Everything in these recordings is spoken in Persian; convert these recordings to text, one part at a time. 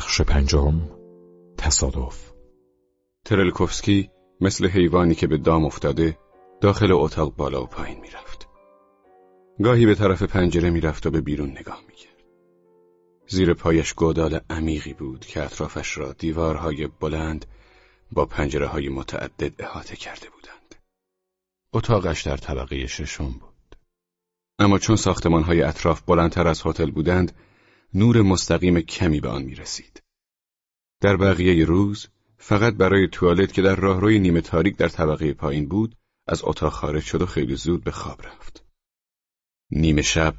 بخش پنجم تصادف ترلکوفسکی مثل حیوانی که به دام افتاده داخل اتاق بالا و پایین می‌رفت. گاهی به طرف پنجره می‌رفت و به بیرون نگاه می‌کرد. زیر پایش گودال عمیقی بود که اطرافش را دیوارهای بلند با پنجره های متعدد احاطه کرده بودند. اتاقش در طبقه ششم بود. اما چون ساختمان اطراف بلندتر از هتل بودند، نور مستقیم کمی به آن می رسید. در بقیه روز فقط برای توالت که در راهروی نیمه تاریک در طبقه پایین بود از اتاق خارج شد و خیلی زود به خواب رفت. نیمه شب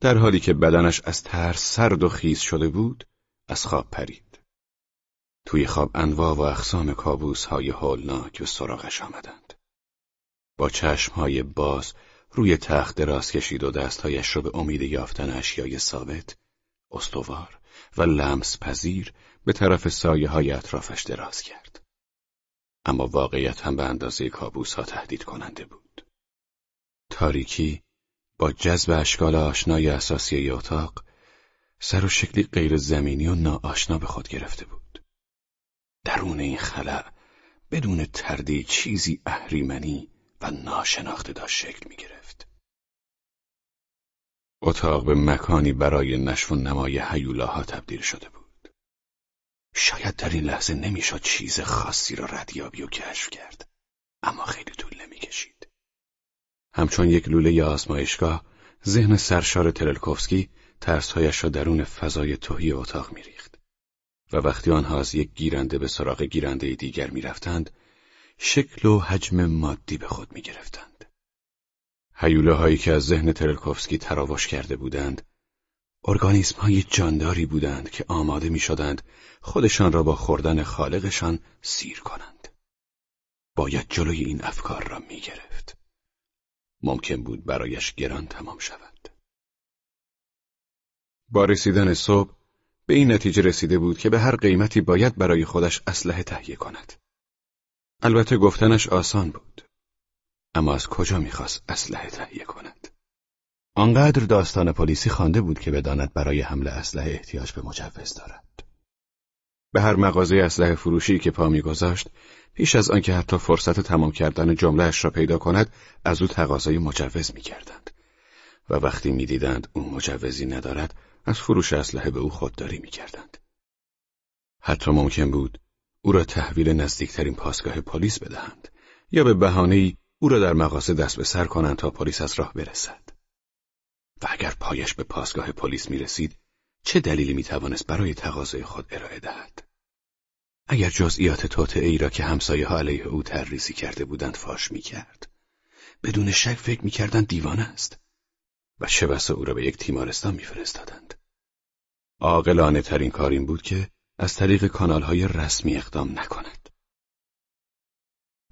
در حالی که بدنش از ترس سرد و خیز شده بود از خواب پرید. توی خواب انواع و اقسام کابوس های هولناک به سراغش آمدند. با چشم های باز روی تخت دراز کشید و دستهایش را به امید یافتن اشیای ثابت استوار و لمس پذیر به طرف سایه های اطرافش دراز کرد. اما واقعیت هم به اندازه کابوس ها تهدید کننده بود. تاریکی با جذب اشکال آشنای اساسی اتاق سر و شکلی غیر زمینی و ناآشنا به خود گرفته بود. درون این خلع بدون تردید چیزی اهریمنی و ناشناخته داشت شکل می گرفت. اتاق به مکانی برای نشو و نمای حیولاها تبدیل شده بود. شاید در این لحظه نمی‌شد چیز خاصی را ردیابی و کشف کرد. اما خیلی طول نمی‌کشید. همچون یک لوله آزمایشگاه ذهن سرشار ترلکوفسکی ترسهایش را درون فضای توهی اتاق میریخت و وقتی آنها از یک گیرنده به سراغ گیرنده دیگر می‌رفتند شکل و حجم مادی به خود می‌گرفتند. هیوله هایی که از ذهن ترلکوفسکی تراوش کرده بودند ارگانیسم های جانداری بودند که آماده می شدند خودشان را با خوردن خالقشان سیر کنند. باید جلوی این افکار را می گرفت. ممکن بود برایش گران تمام شود. با رسیدن صبح به این نتیجه رسیده بود که به هر قیمتی باید برای خودش اسلحه تهیه کند. البته گفتنش آسان بود. اما از کجا می‌خواست اسلحه تهیه کند؟ آنقدر داستان پلیسی خوانده بود که بداند برای حمله اسلحه احتیاج به مجوز دارد. به هر مغازه اسلحه فروشی که پا میگذاشت پیش از آنکه حتی فرصت تمام کردن جملهاش را پیدا کند از او تقاضای مجوز می‌کردند. و وقتی می‌دیدند او مجوزی ندارد از فروش اسلحه به او خودداری می‌کردند. حتی ممکن بود او را تحویل نزدیکترین پاسگاه پلیس بدهند یا به بهانه‌ای او را در مغازه دست به سر کنند تا پلیس از راه برسد. و اگر پایش به پاسگاه پلیس می رسید، چه دلیلی می توانست برای تقاضای خود ارائه دهد؟ اگر جزئیات توت ای را که همسایه ها علیه او ترریزی کرده بودند فاش می کرد. بدون شک فکر می کردند دیوانه است. و بسا او را به یک تیمارستان میفرستادند. عاقلانه ترین کار این بود که از طریق کانال های رسمی اقدام نکند.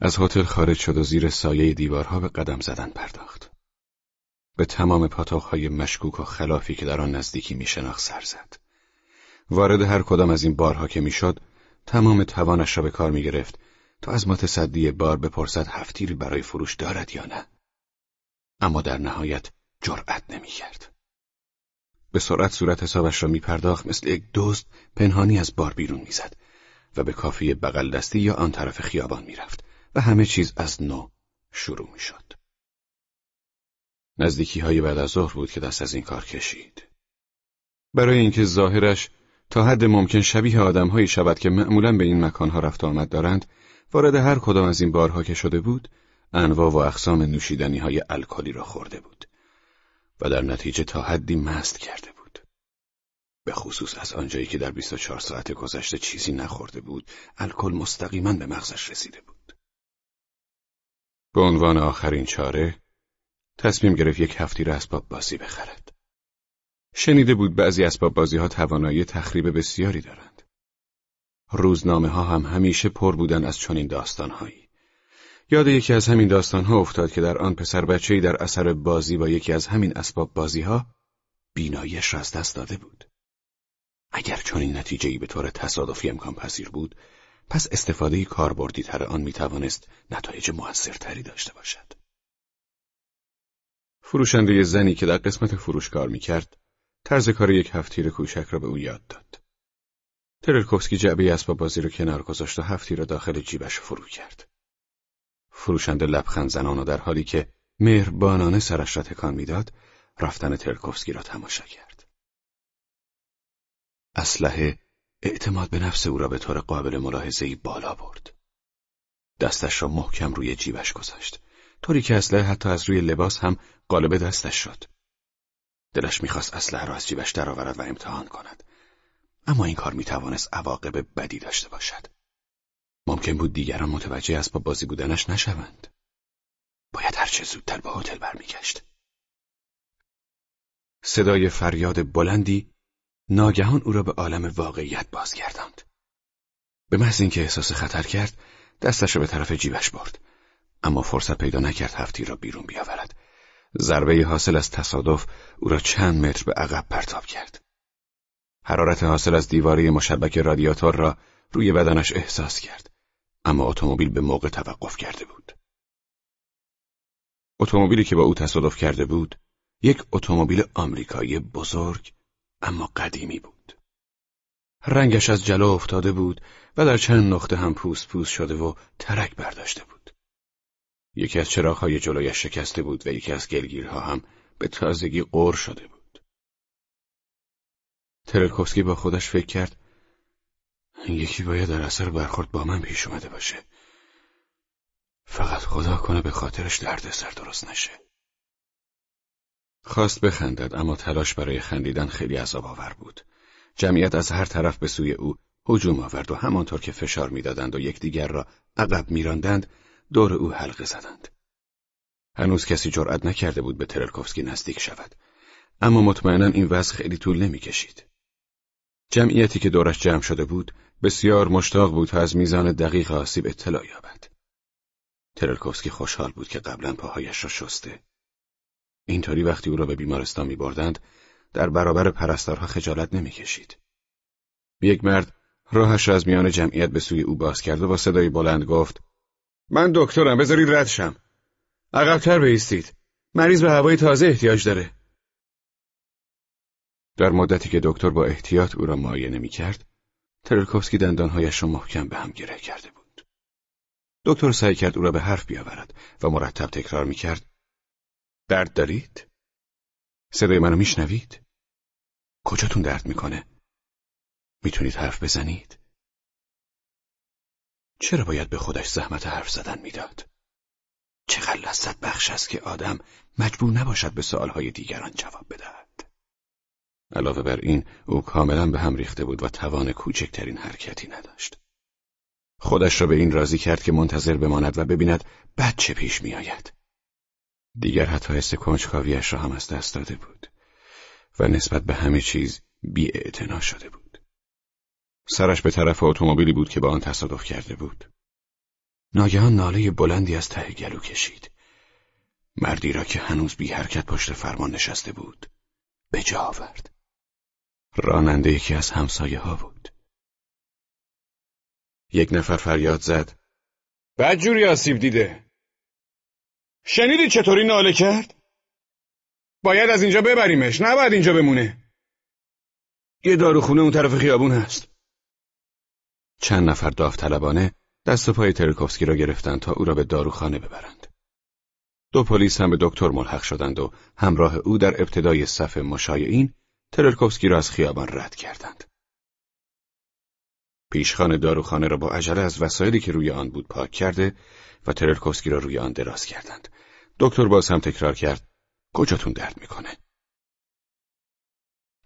از هتل خارج شد و زیر سایه دیوارها به قدم زدن پرداخت. به تمام پاتوقهای مشکوک و خلافی که در آن نزدیکی میشناخت سر زد. وارد هر کدام از این بارها که می‌شد، تمام توانش را به کار می‌گرفت تا از متصدی بار بپرسد هفتیری برای فروش دارد یا نه. اما در نهایت جرأت نمی‌کرد. به سرعت صورت حسابش را میپرداخت مثل یک دزد پنهانی از بار بیرون می‌زد و به کافی بغل دستی یا آن طرف خیابان می‌رفت و همه چیز از نو شروع می شد. نزدیکی های بعد از ظهر بود که دست از این کار کشید. برای اینکه ظاهرش تا حد ممکن شبیه آدمهایی شود که معمولا به این مکانها رفت آمد دارند، وارد هر کدام از این بارها که شده بود، انواع و اقسام نوشیدنی های الکلی را خورده بود و در نتیجه تا حدی مست کرده بود. به خصوص از آنجایی که در 24 ساعت گذشته چیزی نخورده بود، الکل مستقیما به مغزش رسیده بود. به عنوان آخرین چاره تصمیم گرفت یک هفتی را اسباب بازی بخرد. شنیده بود بعضی اسباب بازی ها توانایی تخریب بسیاری دارند. روزنامه ها هم همیشه پر بودن از چنین داستانهایی. یاد یکی از همین داستانها افتاد که در آن پسر بچه‌ای در اثر بازی با یکی از همین اسباب بازی ها بینایش را از دست داده بود. اگر چنین نتیجه‌ای به طور تصادفی امکان پذیر بود، پس استفاده کاربردی تر آن می توانست نتایج موثرتری داشته باشد. فروشنده زنی که در قسمت فروش کار می کرد، طرز کار یک هفتیر کوچک را به او یاد داد. ترلکوفسکی جعبه اسباب بازی رو کنار گذاشت و هفتی را داخل جیبش فرو کرد. فروشنده لبخند زنان و در حالی که مهربانانه سرش را تکان می‌داد، رفتن ترلکوفسکی را تماشا کرد. اسلحه اعتماد به نفس او را به طور قابل ملاحظه‌ای بالا برد. دستش را محکم روی جیبش گذاشت. طوری که اسلحه حتی از روی لباس هم قالب دستش شد. دلش می‌خواست اسلحه را از جیبش درآورد و امتحان کند. اما این کار می‌توانست عواقب بدی داشته باشد. ممکن بود دیگران متوجه با بازی بودنش نشوند. باید هرچه زودتر به هتل برمیگشت. صدای فریاد بلندی ناگهان او را به عالم واقعیت بازگرداند. به محض اینکه احساس خطر کرد، دستش را به طرف جیبش برد. اما فرصت پیدا نکرد هفتی را بیرون بیاورد. ضربه حاصل از تصادف او را چند متر به عقب پرتاب کرد. حرارت حاصل از دیواره مشبک رادیاتور را روی بدنش احساس کرد. اما اتومبیل به موقع توقف کرده بود. اتومبیلی که با او تصادف کرده بود، یک اتومبیل آمریکایی بزرگ اما قدیمی بود. رنگش از جلو افتاده بود و در چند نقطه هم پوست پوست شده و ترک برداشته بود. یکی از چراغهای جلویش شکسته بود و یکی از گلگیرها هم به تازگی قور شده بود. ترلکوفسکی با خودش فکر کرد یکی باید در اثر برخورد با من پیش اومده باشه. فقط خدا کنه به خاطرش دردسر درست نشه. خواست بخندد اما تلاش برای خندیدن خیلی عذاب آور بود. جمعیت از هر طرف به سوی او هجوم آورد و همانطور که فشار می‌دادند و یکدیگر را عقب میراندند دور او حلقه زدند. هنوز کسی جرأت نکرده بود به ترلکوفسکی نزدیک شود اما مطمئنا این وضع خیلی طول نمی‌کشید. جمعیتی که دورش جمع شده بود بسیار مشتاق بود تا از میزان دقیق آسیب اطلاع یابد. ترلکوفسکی خوشحال بود که قبلا پاهایش را شسته. اینطوری وقتی او را به بیمارستان می بردند در برابر پرستارها خجالت نمی‌کشید. یک مرد راهش را از میان جمعیت به سوی او باز کرد و با صدای بلند گفت من دکترم بذارید رد شم. عقبتر بیستید. مریض به هوای تازه احتیاج داره. در مدتی که دکتر با احتیاط او را معاینه می کرد، ترلکوفسکی دندانهایش را محکم به هم گره کرده بود. دکتر سعی کرد او را به حرف بیاورد و مرتب تکرار می کرد. درد دارید؟ صدای منو میشنوید؟ کجاتون درد می‌کنه؟ می‌تونید حرف بزنید؟ چرا باید به خودش زحمت حرف زدن می‌داد؟ چقدر لذت بخش است که آدم مجبور نباشد به سوالهای دیگران جواب بدهد. علاوه بر این او کاملا به هم ریخته بود و توان کوچکترین حرکتی نداشت. خودش را به این راضی کرد که منتظر بماند و ببیند بعد چه پیش میآید. دیگر حتی حس کنجکاویش را هم از دست داده بود و نسبت به همه چیز بی شده بود. سرش به طرف اتومبیلی بود که با آن تصادف کرده بود. ناگهان ناله بلندی از ته گلو کشید. مردی را که هنوز بی حرکت پشت فرمان نشسته بود به جا آورد. راننده یکی از همسایه ها بود. یک نفر فریاد زد. بدجوری آسیب دیده. شنیدی چطوری ناله کرد؟ باید از اینجا ببریمش نباید اینجا بمونه. یه داروخونه اون طرف خیابون هست. چند نفر داوطلبانه دست و پای ترکوفسکی را گرفتند تا او را به داروخانه ببرند. دو پلیس هم به دکتر ملحق شدند و همراه او در ابتدای صف مشایعین ترکوفسکی را از خیابان رد کردند. پیشخان داروخانه را با عجله از وسایلی که روی آن بود پاک کرده و ترلکوفسکی را روی آن دراز کردند. دکتر باز هم تکرار کرد کجاتون درد می‌کنه؟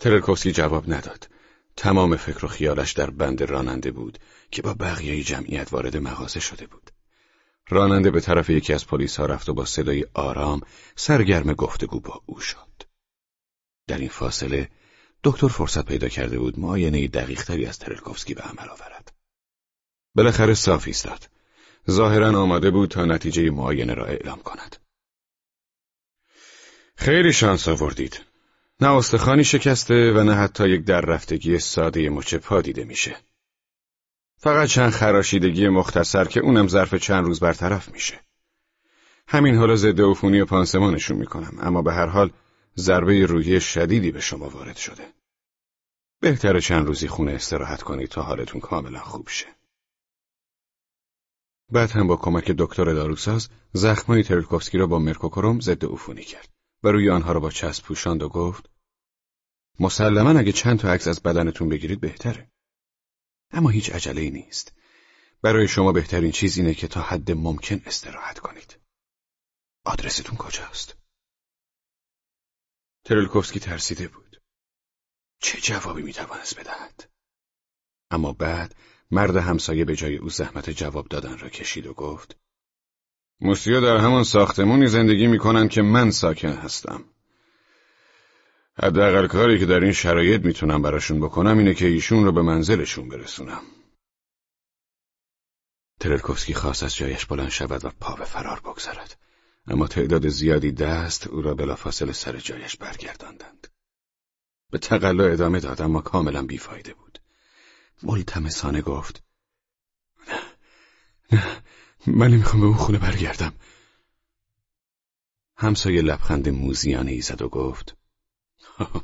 ترلکوفسکی جواب نداد. تمام فکر و خیالش در بند راننده بود که با بقیه جمعیت وارد مغازه شده بود. راننده به طرف یکی از پلیس ها رفت و با صدای آرام سرگرم گفتگو با او شد. در این فاصله دکتر فرصت پیدا کرده بود معاینه دقیقتری از ترلکوفسکی به عمل آورد. بالاخره صاف ایستاد. ظاهرا آماده بود تا نتیجه معاینه را اعلام کند. خیلی شانس آوردید. نه استخوانی شکسته و نه حتی یک در رفتگی ساده مچ پا دیده میشه. فقط چند خراشیدگی مختصر که اونم ظرف چند روز برطرف میشه. همین حالا ضد عفونی و پانسمانشون می‌کنم اما به هر حال ضربه روحی شدیدی به شما وارد شده. بهتره چند روزی خونه استراحت کنید تا حالتون کاملا خوب شه. بعد هم با کمک دکتر داروساز زخمای ترلکوفسکی را با مرکوکروم ضد عفونی کرد و روی آنها را با چسب پوشاند و گفت مسلما اگه چند تا عکس از بدنتون بگیرید بهتره. اما هیچ عجله نیست. برای شما بهترین چیز اینه که تا حد ممکن استراحت کنید. آدرستون کجاست؟ ترلکوفسکی ترسیده بود. چه جوابی می‌توانست بدهد؟ اما بعد مرد همسایه به جای او زحمت جواب دادن را کشید و گفت موسیا در همان ساختمونی زندگی می‌کنن که من ساکن هستم. حداقل کاری که در این شرایط می‌تونم براشون بکنم اینه که ایشون رو به منزلشون برسونم. ترلکوفسکی خواست از جایش بلند شود و پا به فرار بگذارد. اما تعداد زیادی دست او را بلافاصله سر جایش برگرداندند. به تقلا ادامه داد اما کاملا بیفایده بود. ملتمسانه گفت نه نه من نمی‌خوام به اون خونه برگردم. همسایه لبخند موزیانه ای زد و گفت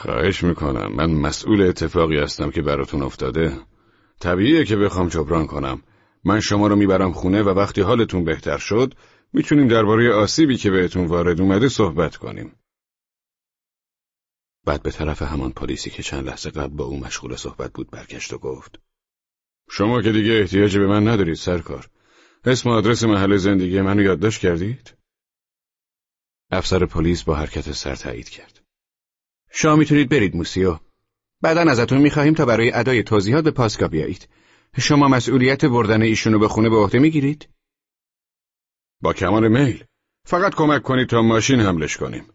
خواهش می‌کنم من مسئول اتفاقی هستم که براتون افتاده طبیعیه که بخوام جبران کنم من شما رو می‌برم خونه و وقتی حالتون بهتر شد می‌تونیم درباره آسیبی که بهتون وارد اومده صحبت کنیم. بعد به طرف همان پلیسی که چند لحظه قبل با او مشغول صحبت بود برگشت و گفت شما که دیگه احتیاجی به من ندارید سرکار. اسم و آدرس محل زندگی منو یادداشت کردید؟ افسر پلیس با حرکت سر تایید کرد. شما می‌تونید برید موسیو. بعدا ازتون می‌خواهیم تا برای ادای توضیحات به پاسکا بیایید. شما مسئولیت بردن ایشونو به خونه به عهده می‌گیرید؟ با کمال میل. فقط کمک کنید تا ماشین حملش کنیم.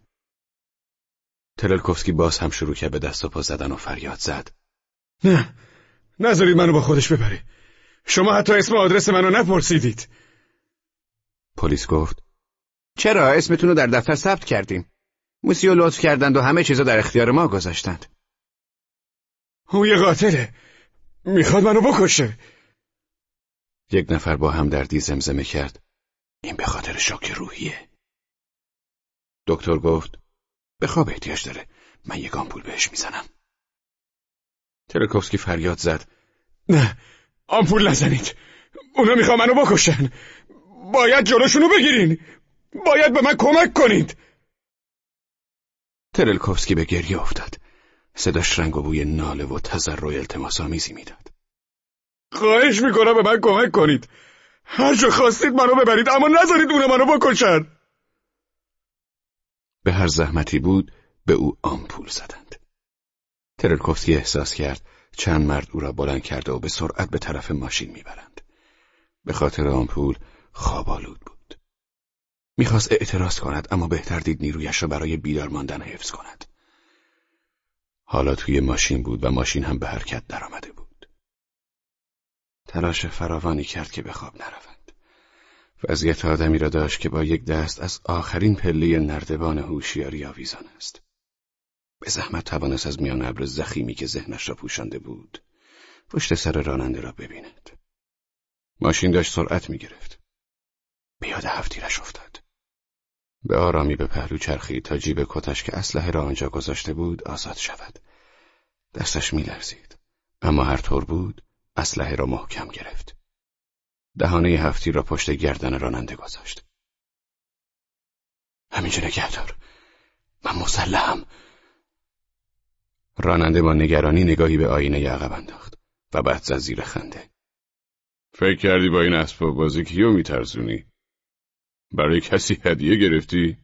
ترلکوفسکی باز هم شروع کرد به دست و پا زدن و فریاد زد. نه، نذارید منو با خودش ببره. شما حتی اسم و آدرس منو نپرسیدید. پلیس گفت چرا اسمتون رو در دفتر ثبت کردیم؟ موسیو لطف کردند و همه چیزا در اختیار ما گذاشتند. او یه قاتله. می‌خواد منو بکشه. یک نفر با هم دردی زمزمه کرد. این به خاطر شوک روحیه. دکتر گفت به خواب احتیاج داره. من یک آمپول بهش می‌زنم. ترکوفسکی فریاد زد. نه، آمپول نزنید. اونا می‌خوان منو بکشن. باید جلوشونو بگیرین. باید به من کمک کنید. ترلکوفسکی به گریه افتاد. صداش رنگ و بوی ناله و تذرع التماس آمیزی می‌داد. خواهش می‌کنم به من کمک کنید. هر جا خواستید منو ببرید اما نذارید اون منو بکشن. به هر زحمتی بود به او آمپول زدند. ترلکوفسکی احساس کرد چند مرد او را بلند کرده و به سرعت به طرف ماشین می‌برند. به خاطر آمپول خواب بود. می‌خواست اعتراض کند اما بهتر دید نیرویش را برای بیدار ماندن حفظ کند. حالا توی ماشین بود و ماشین هم به حرکت درآمده بود. تلاش فراوانی کرد که به خواب نروند. وضعیت آدمی را داشت که با یک دست از آخرین پله نردبان هوشیاری آویزان است. به زحمت توانست از میان ابر زخیمی که ذهنش را پوشانده بود پشت سر راننده را ببیند. ماشین داشت سرعت می گرفت. بیاد هفتیرش افتاد. به آرامی به پهلو چرخید تا جیب کتش که اسلحه را آنجا گذاشته بود آزاد شود. دستش میلرزید. اما هر طور بود اسلحه را محکم گرفت. دهانه هفتی را پشت گردن راننده گذاشت. همینجا نگهدار. من مسلحم. راننده با نگرانی نگاهی به آینه عقب انداخت و بعد زد زیر خنده. فکر کردی با این اسباب بازی کیو میترزونی؟ برای کسی هدیه گرفتی؟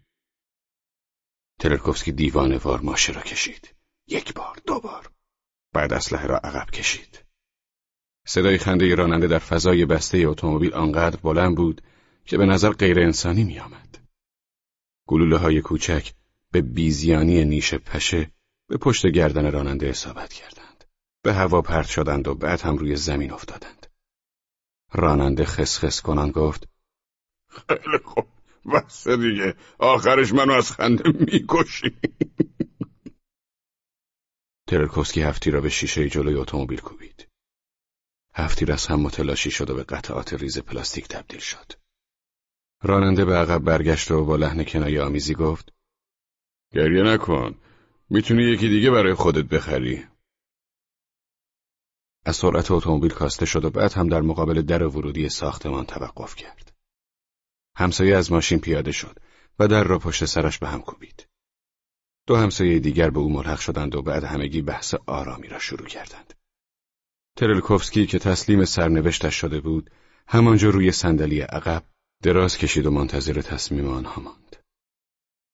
ترکوفسکی دیوانه وار ماشه را کشید. یک بار، دو بار. بعد اسلحه را عقب کشید. صدای خنده راننده در فضای بسته اتومبیل آنقدر بلند بود که به نظر غیر انسانی می آمد. گلوله های کوچک به بیزیانی نیش پشه به پشت گردن راننده اصابت کردند. به هوا پرت شدند و بعد هم روی زمین افتادند. راننده خسخس کنان گفت خیلی خوب بسته دیگه آخرش منو از خنده می‌کشی ترکوسکی هفتی را به شیشه جلوی اتومبیل کوبید هفتی از هم متلاشی شد و به قطعات ریز پلاستیک تبدیل شد. راننده به عقب برگشت و با لحن کنایه آمیزی گفت گریه نکن. می‌تونی یکی دیگه برای خودت بخری. از سرعت اتومبیل کاسته شد و بعد هم در مقابل در ورودی ساختمان توقف کرد. همسایه از ماشین پیاده شد و در را پشت سرش به هم کوبید. دو همسایه دیگر به او ملحق شدند و بعد همگی بحث آرامی را شروع کردند. ترلکوفسکی که تسلیم سرنوشتش شده بود همانجا روی صندلی عقب دراز کشید و منتظر تصمیم آنها ماند.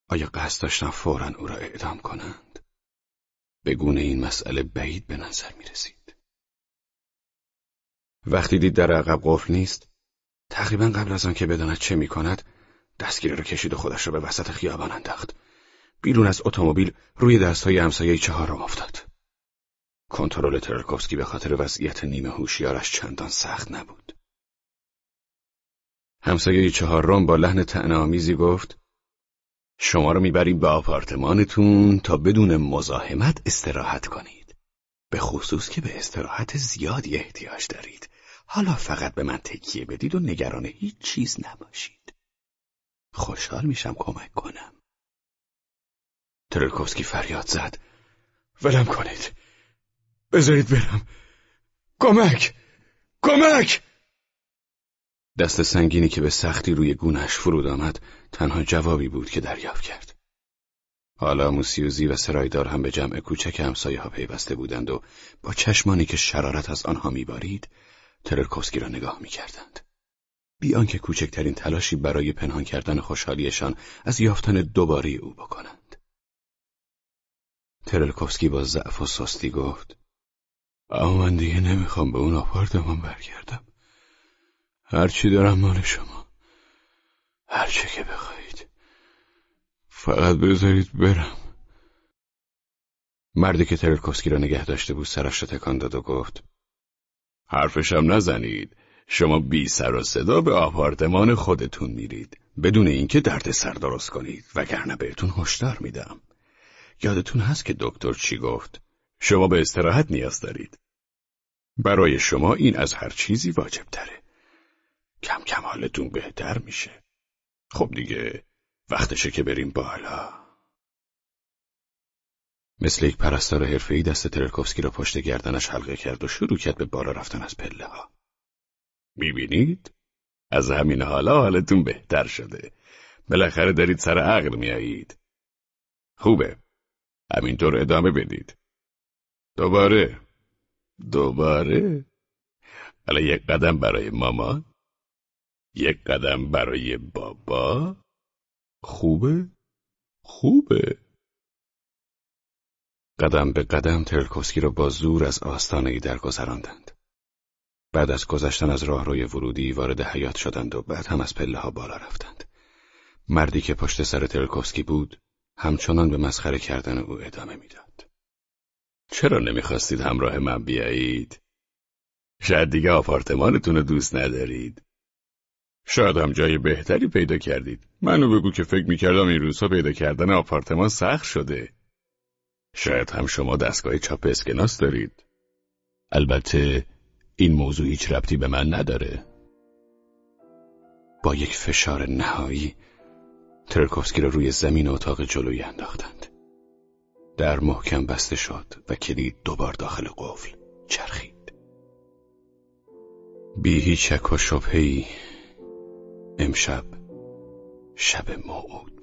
آیا قصد داشتن فورا او را اعدام کنند؟ به گونه این مسئله بعید به نظر می رسید. وقتی دید در عقب قفل نیست تقریبا قبل از آنکه بداند چه می کند دستگیره را کشید و خودش را به وسط خیابان انداخت. بیرون از اتومبیل روی دستهای همسایه چهارم افتاد. کنترل ترکوفسکی به خاطر وضعیت نیمه هوشیارش چندان سخت نبود. همسایه چهارم با لحن تنامیزی گفت شما رو می‌بریم به آپارتمانتون تا بدون مزاحمت استراحت کنید. به خصوص که به استراحت زیادی احتیاج دارید. حالا فقط به من تکیه بدید و نگران هیچ چیز نباشید. خوشحال میشم کمک کنم. ترلکوفسکی فریاد زد. ولم کنید. بذارید برم. کمک! کمک! دست سنگینی که به سختی روی گونهش فرود آمد تنها جوابی بود که دریافت کرد. حالا موسیوزی و سرایدار هم به جمع کوچک همسایه ها پیوسته بودند و با چشمانی که شرارت از آنها میبارید تررکوفسکی را نگاه می‌کردند. بی آنکه کوچکترین تلاشی برای پنهان کردن خوشحالیشان از یافتن دوباره او بکنند. ترلکوفسکی با ضعف و سستی گفت اما من دیگه نمی‌خوام به اون آپارتمان برگردم. هرچی دارم مال شما. هرچی که بخواهید. فقط بذارید برم. مردی که ترلکوفسکی را نگه داشته بود سرش را تکان داد و گفت حرفشم نزنید. شما بی سر و صدا به آپارتمان خودتون میرید. بدون اینکه درد سر درست کنید. وگرنه بهتون هشدار میدم. یادتون هست که دکتر چی گفت؟ شما به استراحت نیاز دارید برای شما این از هر چیزی واجب تره کم کم حالتون بهتر میشه خب دیگه وقتشه که بریم بالا مثل یک پرستار حرفه‌ای دست ترکوفسکی را پشت گردنش حلقه کرد و شروع کرد به بالا رفتن از پله ها. می‌بینید؟ از همین حالا حالتون بهتر شده. بالاخره دارید سر عقل میایید. خوبه. همینطور ادامه بدید. دوباره. دوباره. حالا یک قدم برای مامان. یک قدم برای بابا. خوبه؟ خوبه. قدم به قدم ترکوسکی را با زور از آستانه ای درگذراندند. بعد از گذشتن از راهروی ورودی وارد حیات شدند و بعد هم از پله ها بالا رفتند. مردی که پشت سر ترکوسکی بود همچنان به مسخره کردن او ادامه می‌داد. چرا نمی‌خواستید همراه من بیایید؟ شاید دیگه آپارتمانتون رو دوست ندارید. شاید هم جای بهتری پیدا کردید. منو بگو که فکر می‌کردم این روزها پیدا کردن آپارتمان سخت شده. شاید هم شما دستگاه چاپ اسکناس دارید. البته این موضوع هیچ ربطی به من نداره. با یک فشار نهایی ترکوفسکی را روی زمین اتاق جلویی انداختند. در محکم بسته شد و کلید دوبار داخل قفل چرخید. بی هیچ شک و شبهی امشب شب موعود